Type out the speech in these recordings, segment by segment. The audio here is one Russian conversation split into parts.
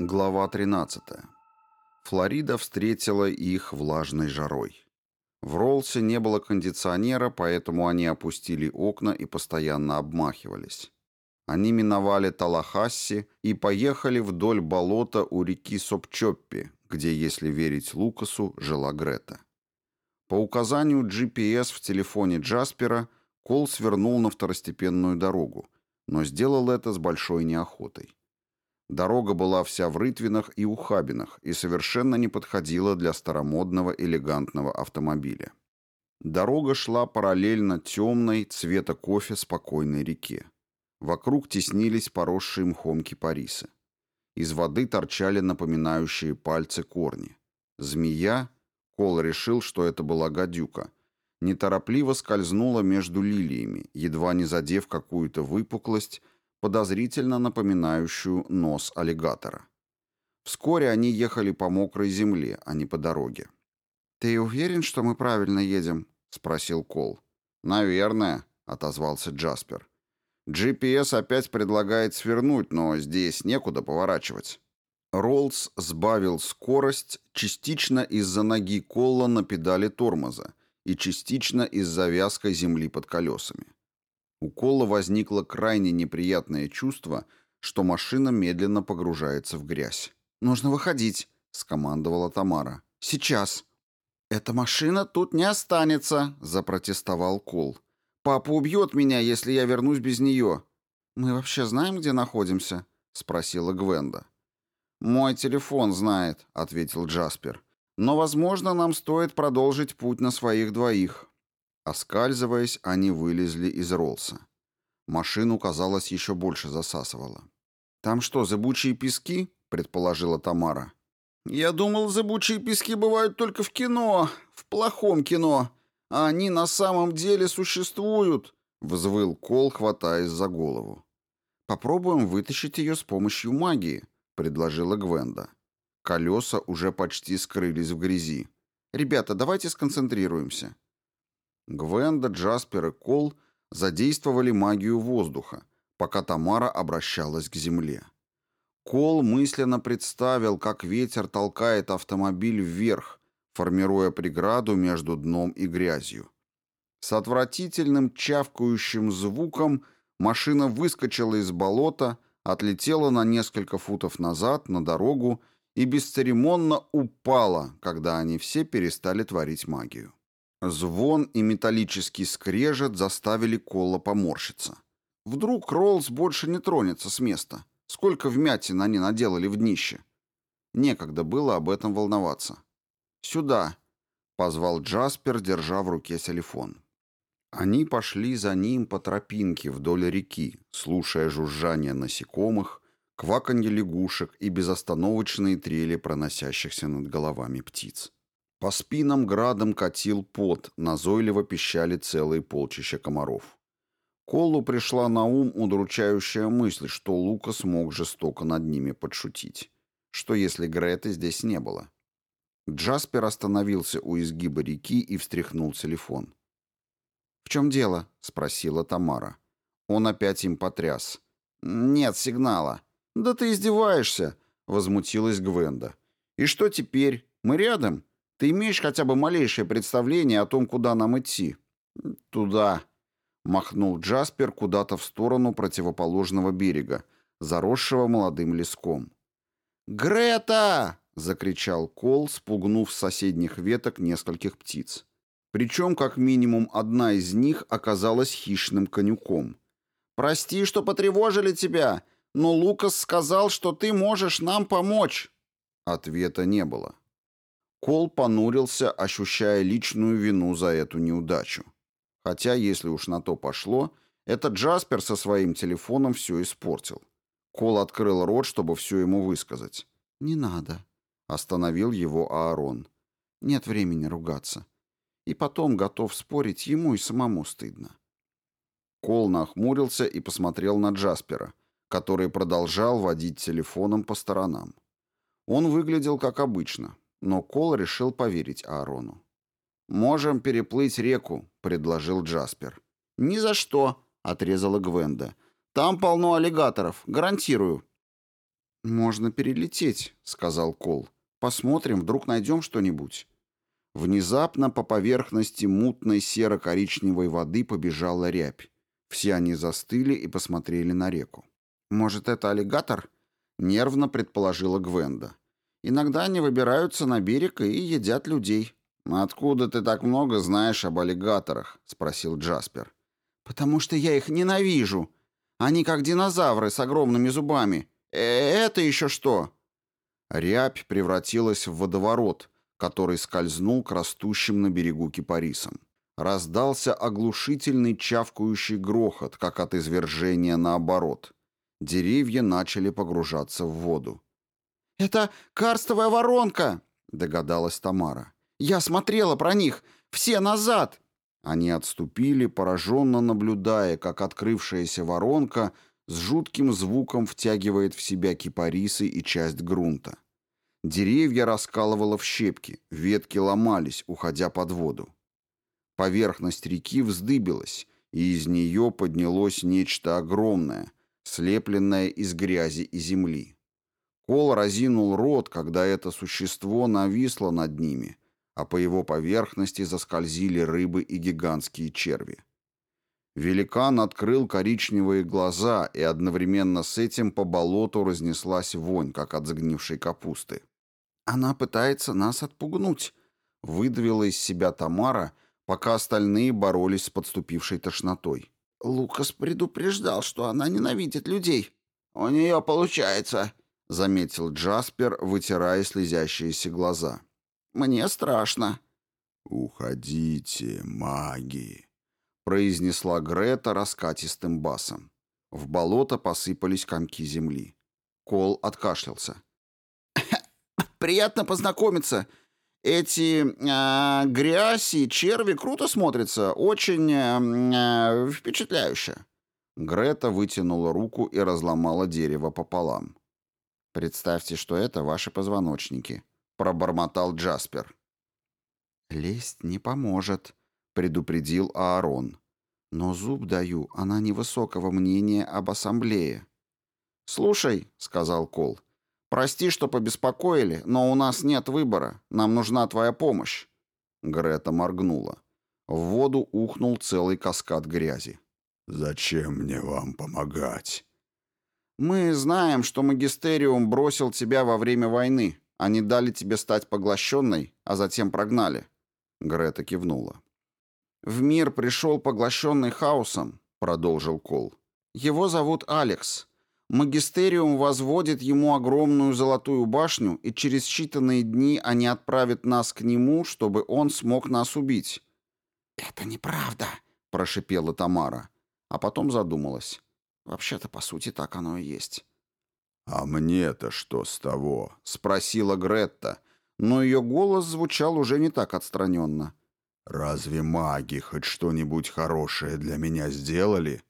Глава 13. Флорида встретила их влажной жарой. В Роллсе не было кондиционера, поэтому они опустили окна и постоянно обмахивались. Они миновали Талахасси и поехали вдоль болота у реки Сопчоппи, где, если верить Лукасу, жила Грета. По указанию GPS в телефоне Джаспера Кол свернул на второстепенную дорогу, но сделал это с большой неохотой. Дорога была вся в рытвинах и ухабинах и совершенно не подходила для старомодного элегантного автомобиля. Дорога шла параллельно темной, цвета кофе, спокойной реке. Вокруг теснились поросшие мхом кипарисы. Из воды торчали напоминающие пальцы корни. Змея, Кол решил, что это была гадюка, неторопливо скользнула между лилиями, едва не задев какую-то выпуклость, подозрительно напоминающую нос аллигатора. Вскоре они ехали по мокрой земле, а не по дороге. «Ты уверен, что мы правильно едем?» — спросил Кол. «Наверное», — отозвался Джаспер. «GPS опять предлагает свернуть, но здесь некуда поворачивать». Роллс сбавил скорость частично из-за ноги Колла на педали тормоза и частично из-за вязкой земли под колесами. У Колла возникло крайне неприятное чувство, что машина медленно погружается в грязь. «Нужно выходить», — скомандовала Тамара. «Сейчас». «Эта машина тут не останется», — запротестовал Кол. «Папа убьет меня, если я вернусь без нее». «Мы вообще знаем, где находимся?» — спросила Гвенда. «Мой телефон знает», — ответил Джаспер. «Но, возможно, нам стоит продолжить путь на своих двоих». Оскальзываясь, они вылезли из Роллса. Машину, казалось, еще больше засасывало. «Там что, зыбучие пески?» — предположила Тамара. «Я думал, зыбучие пески бывают только в кино, в плохом кино, а они на самом деле существуют», — взвыл Кол, хватаясь за голову. «Попробуем вытащить ее с помощью магии», — предложила Гвенда. Колеса уже почти скрылись в грязи. «Ребята, давайте сконцентрируемся». Гвенда, Джаспер и Кол задействовали магию воздуха, пока Тамара обращалась к земле. Кол мысленно представил, как ветер толкает автомобиль вверх, формируя преграду между дном и грязью. С отвратительным чавкающим звуком машина выскочила из болота, отлетела на несколько футов назад на дорогу и бесцеремонно упала, когда они все перестали творить магию. Звон и металлический скрежет заставили Колла поморщиться. Вдруг Роллс больше не тронется с места. Сколько вмятин они наделали в днище. Некогда было об этом волноваться. «Сюда», — позвал Джаспер, держа в руке телефон. Они пошли за ним по тропинке вдоль реки, слушая жужжание насекомых, кваканье лягушек и безостановочные трели проносящихся над головами птиц. По спинам градом катил пот, назойливо пищали целые полчища комаров. Колу пришла на ум удручающая мысль, что Лука смог жестоко над ними подшутить. Что если Греты здесь не было? Джаспер остановился у изгиба реки и встряхнул телефон. «В чем дело?» — спросила Тамара. Он опять им потряс. «Нет сигнала». «Да ты издеваешься!» — возмутилась Гвенда. «И что теперь? Мы рядом?» Ты имеешь хотя бы малейшее представление о том, куда нам идти? Туда, махнул Джаспер куда-то в сторону противоположного берега, заросшего молодым леском. Грета! закричал Кол, спугнув с соседних веток нескольких птиц. Причем, как минимум, одна из них оказалась хищным конюком. «Прости, что потревожили тебя, но Лукас сказал, что ты можешь нам помочь». Ответа не было. Кол понурился, ощущая личную вину за эту неудачу. Хотя, если уж на то пошло, этот Джаспер со своим телефоном все испортил. Кол открыл рот, чтобы все ему высказать. «Не надо», — остановил его Аарон. «Нет времени ругаться. И потом готов спорить, ему и самому стыдно». Кол нахмурился и посмотрел на Джаспера, который продолжал водить телефоном по сторонам. Он выглядел как обычно, но Кол решил поверить Аарону. «Можем переплыть реку», — предложил Джаспер. «Ни за что», — отрезала Гвенда. «Там полно аллигаторов, гарантирую». «Можно перелететь», — сказал Кол. «Посмотрим, вдруг найдем что-нибудь». Внезапно по поверхности мутной серо-коричневой воды побежала рябь. Все они застыли и посмотрели на реку. «Может, это аллигатор?» — нервно предположила Гвенда. «Иногда они выбираются на берег и едят людей». «Откуда ты так много знаешь об аллигаторах?» — спросил Джаспер. «Потому что я их ненавижу. Они как динозавры с огромными зубами. Э это еще что?» Рябь превратилась в водоворот, который скользнул к растущим на берегу кипарисам. Раздался оглушительный чавкающий грохот, как от извержения наоборот. Деревья начали погружаться в воду. «Это карстовая воронка!» — догадалась Тамара. «Я смотрела про них! Все назад!» Они отступили, пораженно наблюдая, как открывшаяся воронка с жутким звуком втягивает в себя кипарисы и часть грунта. Деревья раскалывало в щепки, ветки ломались, уходя под воду. Поверхность реки вздыбилась, и из нее поднялось нечто огромное, слепленное из грязи и земли. Кол разинул рот, когда это существо нависло над ними, а по его поверхности заскользили рыбы и гигантские черви. Великан открыл коричневые глаза, и одновременно с этим по болоту разнеслась вонь, как от загнившей капусты. «Она пытается нас отпугнуть», — выдавила из себя Тамара, — пока остальные боролись с подступившей тошнотой. «Лукас предупреждал, что она ненавидит людей». «У нее получается», — заметил Джаспер, вытирая слезящиеся глаза. «Мне страшно». «Уходите, маги», — произнесла Грета раскатистым басом. В болото посыпались комки земли. Кол откашлялся. «Приятно познакомиться. Эти э, грязь и черви круто смотрятся, очень э, впечатляюще. Грета вытянула руку и разломала дерево пополам. «Представьте, что это ваши позвоночники», — пробормотал Джаспер. «Лезть не поможет», — предупредил Аарон. «Но зуб даю, она невысокого мнения об ассамблее». «Слушай», — сказал Кол, Прости, что побеспокоили, но у нас нет выбора. Нам нужна твоя помощь. Грета моргнула. В воду ухнул целый каскад грязи. Зачем мне вам помогать? Мы знаем, что магистериум бросил тебя во время войны. Они дали тебе стать поглощенной, а затем прогнали. Грета кивнула. В мир пришел поглощенный хаосом, продолжил Кол. Его зовут Алекс. Магистериум возводит ему огромную золотую башню, и через считанные дни они отправят нас к нему, чтобы он смог нас убить». «Это неправда», — прошипела Тамара, а потом задумалась. «Вообще-то, по сути, так оно и есть». «А мне-то что с того?» — спросила Гретта, но ее голос звучал уже не так отстраненно. «Разве маги хоть что-нибудь хорошее для меня сделали?»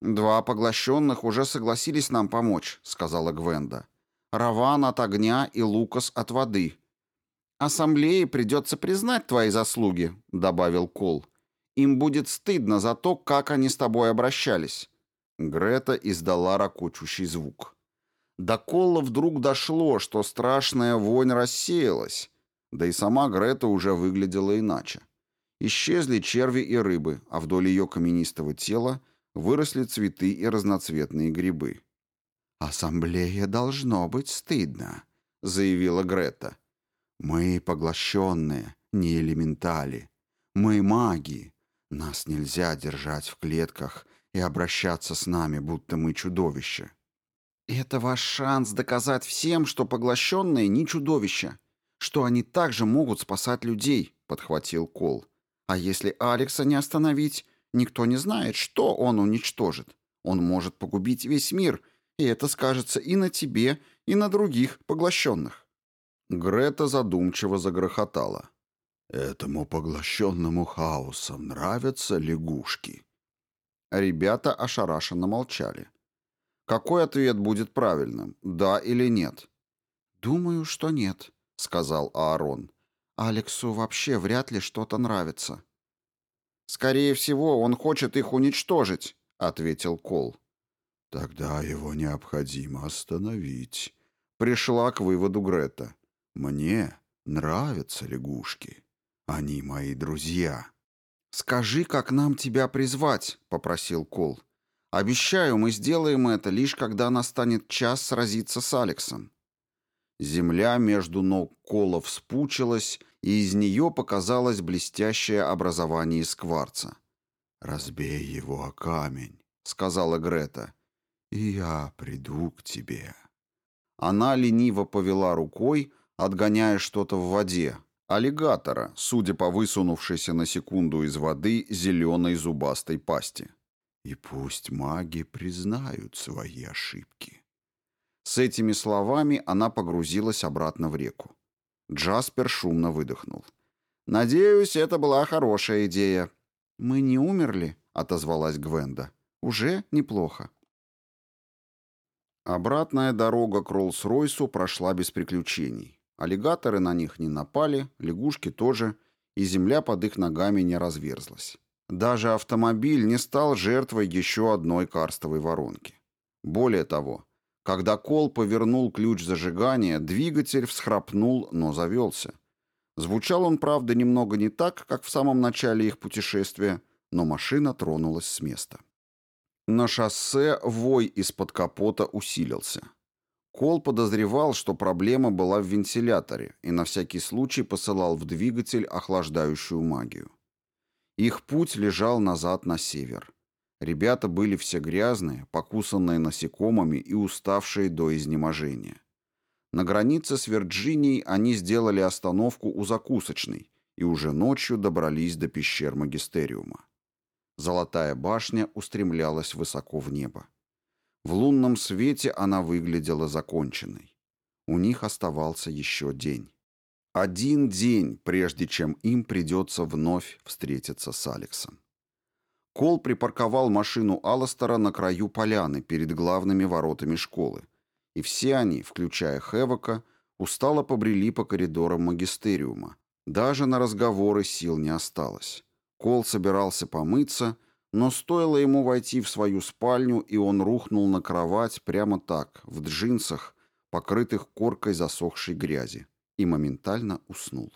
«Два поглощенных уже согласились нам помочь», — сказала Гвенда. «Раван от огня и Лукас от воды». «Ассамблее придется признать твои заслуги», — добавил Кол. «Им будет стыдно за то, как они с тобой обращались». Грета издала ракочущий звук. До Колла вдруг дошло, что страшная вонь рассеялась. Да и сама Грета уже выглядела иначе. Исчезли черви и рыбы, а вдоль ее каменистого тела выросли цветы и разноцветные грибы. «Ассамблея должно быть стыдно», — заявила Грета. «Мы поглощенные, не элементали. Мы маги. Нас нельзя держать в клетках и обращаться с нами, будто мы чудовища». «Это ваш шанс доказать всем, что поглощенные не чудовища, что они также могут спасать людей», — подхватил Кол. «А если Алекса не остановить, Никто не знает, что он уничтожит. Он может погубить весь мир, и это скажется и на тебе, и на других поглощенных». Грета задумчиво загрохотала. «Этому поглощенному хаосом нравятся лягушки?» Ребята ошарашенно молчали. «Какой ответ будет правильным, да или нет?» «Думаю, что нет», — сказал Аарон. «Алексу вообще вряд ли что-то нравится». «Скорее всего, он хочет их уничтожить», — ответил Кол. Тогда его необходимо остановить. Пришла к выводу Грета. Мне нравятся лягушки. Они мои друзья. «Скажи, как нам тебя призвать», — попросил Кол. «Обещаю, мы сделаем это, лишь когда настанет час сразиться с Алексом». Земля между ног Кола вспучилась, и из нее показалось блестящее образование из кварца. «Разбей его о камень», — сказала Грета, — «и я приду к тебе». Она лениво повела рукой, отгоняя что-то в воде, аллигатора, судя по высунувшейся на секунду из воды зеленой зубастой пасти. «И пусть маги признают свои ошибки». С этими словами она погрузилась обратно в реку. Джаспер шумно выдохнул. «Надеюсь, это была хорошая идея». «Мы не умерли?» — отозвалась Гвенда. «Уже неплохо». Обратная дорога к Роллс-Ройсу прошла без приключений. Аллигаторы на них не напали, лягушки тоже, и земля под их ногами не разверзлась. Даже автомобиль не стал жертвой еще одной карстовой воронки. Более того, когда Кол повернул ключ зажигания, двигатель всхрапнул, но завелся. Звучал он, правда, немного не так, как в самом начале их путешествия, но машина тронулась с места. На шоссе вой из-под капота усилился. Кол подозревал, что проблема была в вентиляторе и на всякий случай посылал в двигатель охлаждающую магию. Их путь лежал назад на север. Ребята были все грязные, покусанные насекомыми и уставшие до изнеможения. На границе с Вирджинией они сделали остановку у закусочной и уже ночью добрались до пещер Магистериума. Золотая башня устремлялась высоко в небо. В лунном свете она выглядела законченной. У них оставался еще день. Один день, прежде чем им придется вновь встретиться с Алексом. Кол припарковал машину Алластера на краю поляны перед главными воротами школы, и все они, включая Хевока, устало побрели по коридорам магистериума. Даже на разговоры сил не осталось. Кол собирался помыться, но стоило ему войти в свою спальню, и он рухнул на кровать прямо так, в джинсах, покрытых коркой засохшей грязи, и моментально уснул.